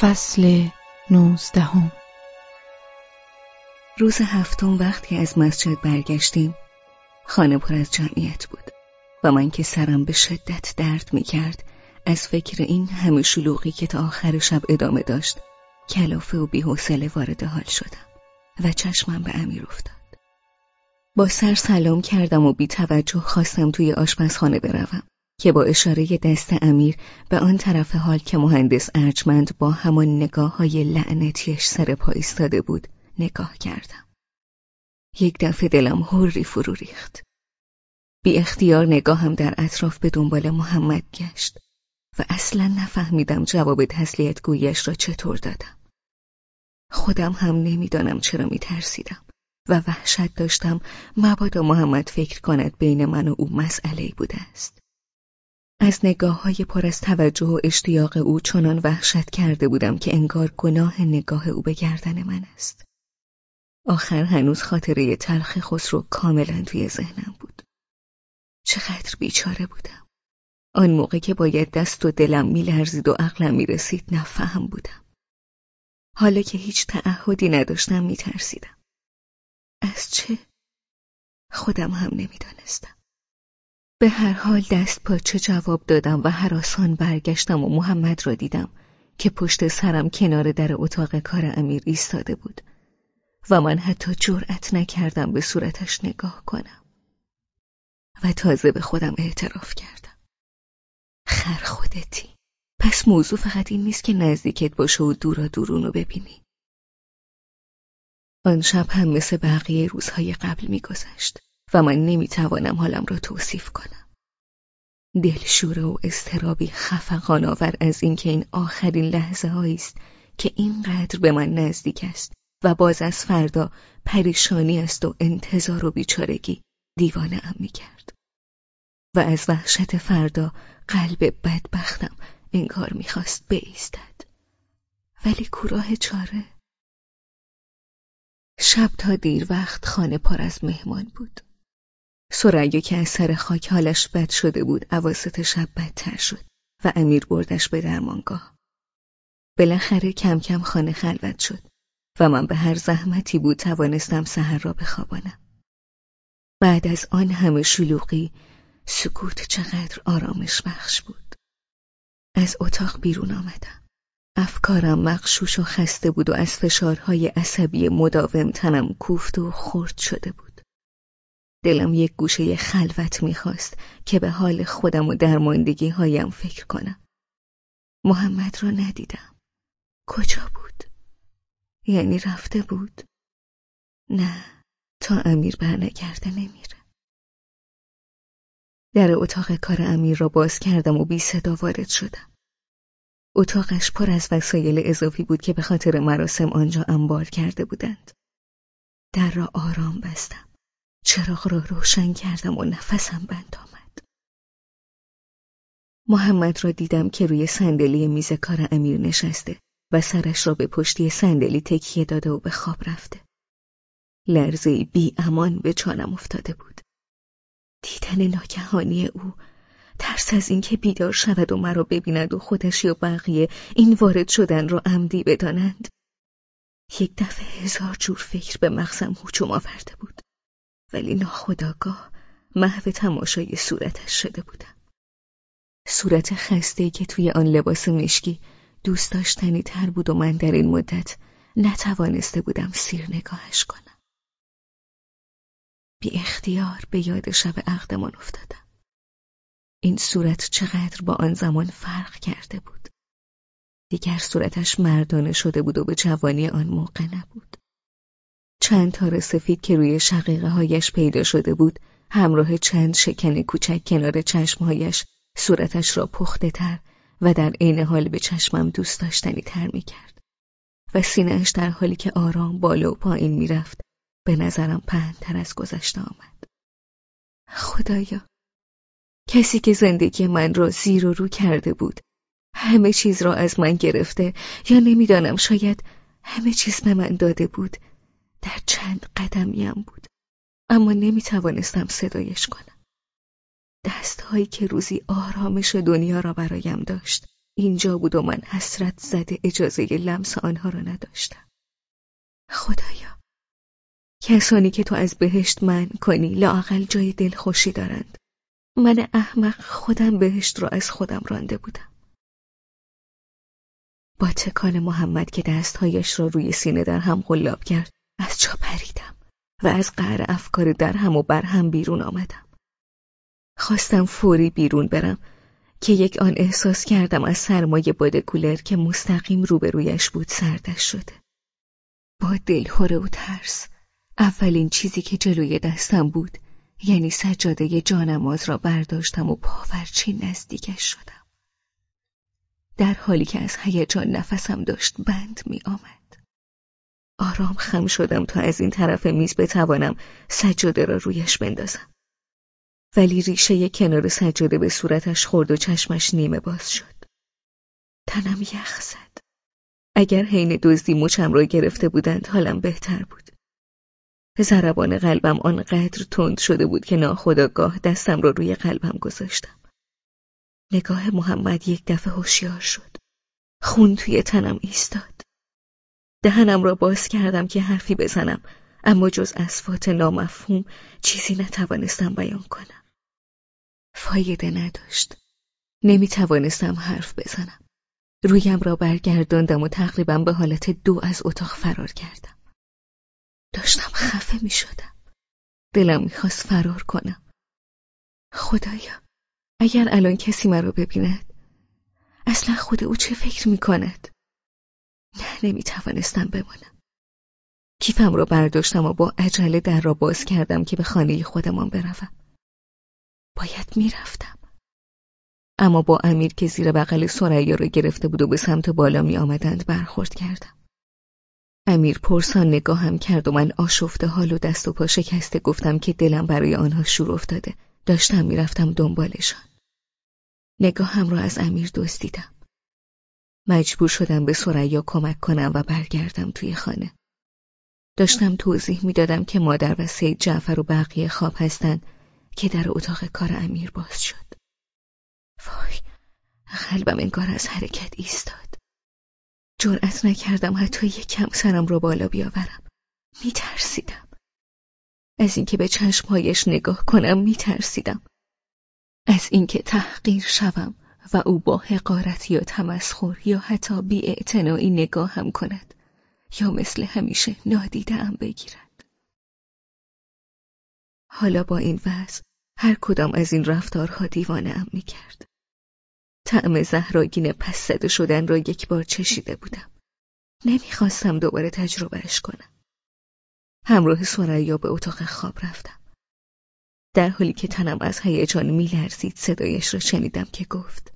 فصل نوزدهم. روز هفتم وقتی از مسجد برگشتیم خانه پر از جمعیت بود و من که سرم به شدت درد می کرد از فکر این همه شلوغی که تا آخر شب ادامه داشت کلافه و بیحوصله وارد حال شدم و چشمم به امیر افتاد. با سر سلام کردم و بی توجه خواستم توی آشپزخانه بروم. که با اشاره دست امیر به آن طرف حال که مهندس ارجمند با همان نگاه های لعنتیش سر پا ایستاده بود نگاه کردم. یک دفعه دلم هوری فرو ریخت. بی اختیار نگاهم در اطراف به دنبال محمد گشت و اصلا نفهمیدم جواب تسلیت گویش را چطور دادم. خودم هم نمی‌دانم چرا میترسیدم و وحشت داشتم مبادا محمد فکر کند بین من و او مسئله بوده است. از نگاه های پر از توجه و اشتیاق او چنان وحشت کرده بودم که انگار گناه نگاه او به گردن من است. آخر هنوز خاطره تلخ خسرو کاملا توی ذهنم بود. چقدر بیچاره بودم. آن موقع که باید دست و دلم میلرزید و عقلم می‌رسید نفهم بودم. حالا که هیچ تعهدی نداشتم میترسیدم. از چه؟ خودم هم نمی‌دانستم. به هر حال دست پاچه جواب دادم و حراسان برگشتم و محمد را دیدم که پشت سرم کنار در اتاق کار امیر ایستاده بود و من حتی جرأت نکردم به صورتش نگاه کنم و تازه به خودم اعتراف کردم. خر خودتی. پس موضوع فقط این نیست که نزدیکت باشه و دورا دورونو ببینی. آن شب هم مثل بقیه روزهای قبل میگذشت. و من نمی‌توانم حالم را توصیف کنم. دلشوره و استرابی خفقان آور از اینکه این آخرین لحظه است که اینقدر به من نزدیک است و باز از فردا پریشانی است و انتظار و بیچارگی دیوانه ام می کرد. و از وحشت فردا قلب بدبختم انگار می‌خواست بایستد. ولی کوراه چاره شب تا دیر وقت خانه پر از مهمان بود. سریا که از سر خاک حالش بد شده بود عواست شب بدتر شد و امیر بردش به درمانگاه. بالاخره کم کم خانه خلوت شد و من به هر زحمتی بود توانستم سحر را بخوابانم. بعد از آن همه شلوغی سکوت چقدر آرامش بخش بود. از اتاق بیرون آمدم. افکارم مخشوش و خسته بود و از فشارهای عصبی مداوم تنم کوفت و خرد شده بود. دلم یک گوشه خلوت می‌خواست که به حال خودم و درماندگی هایم فکر کنم. محمد را ندیدم. کجا بود؟ یعنی رفته بود؟ نه، تا امیر برنگرده نمیره. در اتاق کار امیر را باز کردم و بی صدا وارد شدم. اتاقش پر از وسایل اضافی بود که به خاطر مراسم آنجا انبار کرده بودند. در را آرام بستم. چراغ را روشن کردم و نفسم بند آمد. محمد را دیدم که روی صندلی میز کار امیر نشسته و سرش را به پشتی صندلی تکیه داده و به خواب رفته. لرزه بی امان به چانم افتاده بود. دیدن ناگهانی او ترس از اینکه بیدار شود و مرا ببیند و خودش یا بقیه این وارد شدن را عمدی بدانند. یک دفعه هزار جور فکر به مغزم هجوم آورده بود. ولی ناخداگاه محو تماشای صورتش شده بودم. صورت خسته که توی آن لباس مشکی دوست داشتنی تر بود و من در این مدت نتوانسته بودم سیر نگاهش کنم. بی اختیار به یاد شب عقدمان افتادم. این صورت چقدر با آن زمان فرق کرده بود. دیگر صورتش مردانه شده بود و به جوانی آن موقع نبود. چند تار سفید که روی شقیقه هایش پیدا شده بود همراه چند شکن کوچک کنار چشمهایش صورتش را پخته تر و در عین حال به چشمم دوست داشتنی تر می کرد. و سینهش در حالی که آرام بالا و پایین می‌رفت به نظرم پهنتر از گذشته آمد. خدایا کسی که زندگی من را زیر و رو کرده بود همه چیز را از من گرفته یا نمی‌دانم شاید همه چیز به من داده بود در چند قدمیم بود. اما نمی توانستم صدایش کنم. دستهایی که روزی آرامش دنیا را برایم داشت اینجا بود و من حسرت زده اجازه لمس آنها را نداشتم. خدایا کسانی که تو از بهشت من کنی لاقل جای دلخوشی دارند. من احمق خودم بهشت را از خودم رانده بودم. با تکان محمد که دستهایش را روی سینه در هم قلاب کرد از جا پریدم و از قهر افکار در هم و بر هم بیرون آمدم. خواستم فوری بیرون برم که یک آن احساس کردم از سرمایه باد کولر که مستقیم روبرویش بود سردش شده. با دلهوره و ترس اولین چیزی که جلوی دستم بود یعنی سجاده جانماز را برداشتم و پاورچی نزدیکش شدم. در حالی که از هیجان نفسم داشت بند می آمد آرام خم شدم تا از این طرف میز بتوانم سجاده را رویش بندازم. ولی ریشه کنار سجاده به صورتش خورد و چشمش نیمه باز شد. تنم یخ زد. اگر حین دزدی مچم را گرفته بودند حالم بهتر بود. ضربان قلبم آنقدر تند شده بود که ناخداگاه دستم را روی قلبم گذاشتم. نگاه محمد یک دفعه هوشیار شد. خون توی تنم ایستاد. دهنم را باز کردم که حرفی بزنم. اما جز اسفات نامفهوم چیزی نتوانستم بیان کنم. فایده نداشت. نمی توانستم حرف بزنم. رویم را برگرداندم و تقریبا به حالت دو از اتاق فرار کردم. داشتم خفه می شدم دلم می‌خواست فرار کنم. خدایا اگر الان کسی مرا ببیند اصلا خود او چه فکر می کند؟ نه نمی توانستم بمانم. کیفم را برداشتم و با عجله در را باز کردم که به خانه خودمان بروم. باید می‌رفتم. اما با امیر که زیر بغل سریا را گرفته بود و به سمت بالا می آمدند برخورد کردم. امیر پرسان نگاهم کرد و من آشفته حال و دست و پا شکسته گفتم که دلم برای آنها شور افتاده. داشتم می‌رفتم دنبالشان. نگاهم را از امیر دزدیدم. مجبور شدم به سریا کمک کنم و برگردم توی خانه. داشتم توضیح می‌دادم که مادر و سید جعفر و بقیه خواب هستند که در اتاق کار امیر باز شد. وای قلبم انگار از حرکت ایستاد. جرأت نکردم حتی یک کم سرم را بالا بیاورم. میترسیدم. از اینکه به چشمهایش نگاه کنم میترسیدم. از اینکه تحقیر شوم. و او با حقارت یا تمسخر یا حتی بی نگاه هم کند یا مثل همیشه نادیده بگیرد حالا با این وضع هر کدام از این رفتارها دیوانه ام می کرد. طعم زهراگین پس زده شدن را یک بار چشیده بودم. نمی‌خواستم دوباره تجربهش کنم. همراه سریا به اتاق خواب رفتم. در حالی که تنم از هیجان میلرزید صدایش را شنیدم که گفت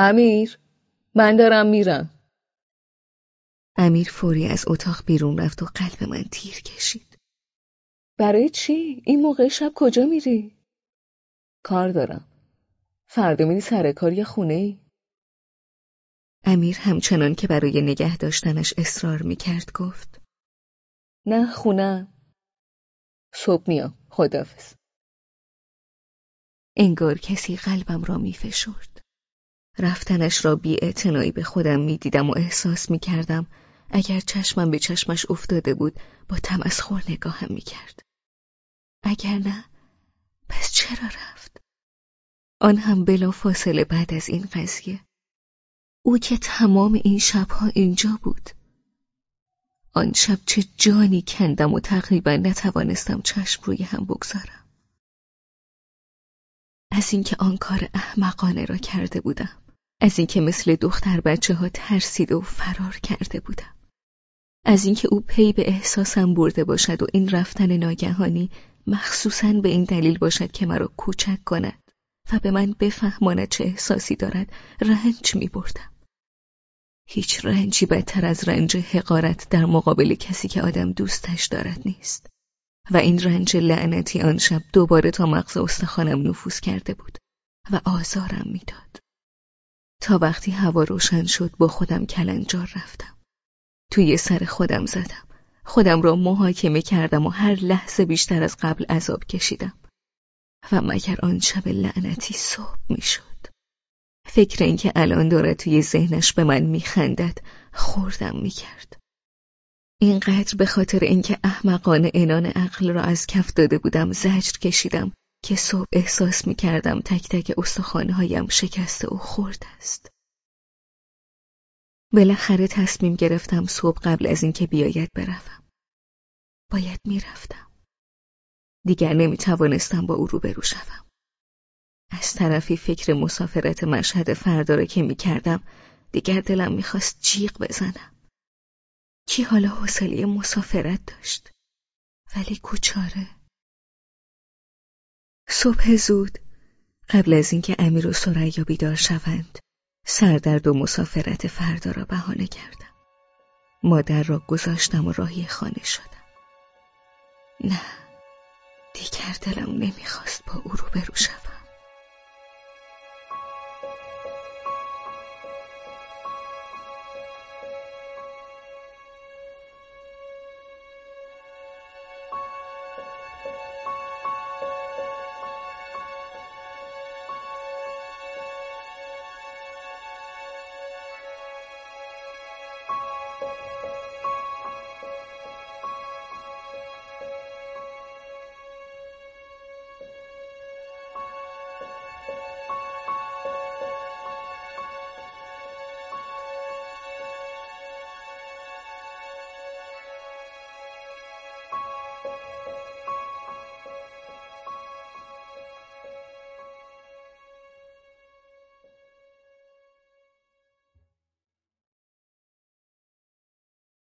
امیر من دارم میرم. امیر فوری از اتاق بیرون رفت و قلب من تیر کشید. برای چی؟ این موقع شب کجا میری؟ کار دارم. فردا میری سر کار یا خونه ای؟ امیر همچنان که برای نگه داشتنش اصرار می‌کرد گفت. نه خونه. صبح میام. خدافز انگار کسی قلبم را میفشرد. رفتنش را بی به خودم می‌دیدم و احساس می‌کردم اگر چشمم به چشمش افتاده بود با تمسخر نگاهم می‌کرد. اگر نه پس چرا رفت؟ آن هم بلا فاصله بعد از این قضیه. او که تمام این شبها اینجا بود. آن شب چه جانی کندم و تقریبا نتوانستم چشم روی هم بگذارم. از اینکه آن کار احمقانه را کرده بودم. از اینکه مثل دختر بچه ها ترسیده و فرار کرده بودم از اینکه او پی به احساسم برده باشد و این رفتن ناگهانی مخصوصا به این دلیل باشد که مرا کوچک کند و به من بفهماند چه احساسی دارد رنج می بردم. هیچ رنجی بدتر از رنج حقارت در مقابل کسی که آدم دوستش دارد نیست و این رنج لعنتی آن شب دوباره تا مغز استخوانم نفوذ کرده بود و آزارم می‌داد. تا وقتی هوا روشن شد با خودم کلنجار رفتم. توی سر خودم زدم. خودم را محاکمه کردم و هر لحظه بیشتر از قبل عذاب کشیدم. و مگر آن شب لعنتی صبح می‌شد فکر اینکه الان داره توی ذهنش به من میخندد خوردم می‌کرد اینقدر به خاطر اینکه احمقانه انان عقل را از کف داده بودم زجر کشیدم که صبح احساس می‌کردم تک تک هایم شکسته و خورد است. بالاخره تصمیم گرفتم صبح قبل از اینکه بیاید بروم. باید می‌رفتم. دیگر نمی‌توانستم با او روبرو شوم. از طرفی فکر مسافرت مشهد فردا را که می‌کردم دیگر دلم می‌خواست جیغ بزنم. کی حالا حوصله مسافرت داشت؟ ولی کوچاره صبح زود قبل از اینکه امیر و سریا بیدار شوند سردرد و مسافرت فردا را بهانه کردم. مادر را گذاشتم و راهی خانه شدم. نه دیگر دلم نمی‌خواست با او روبرو شوم.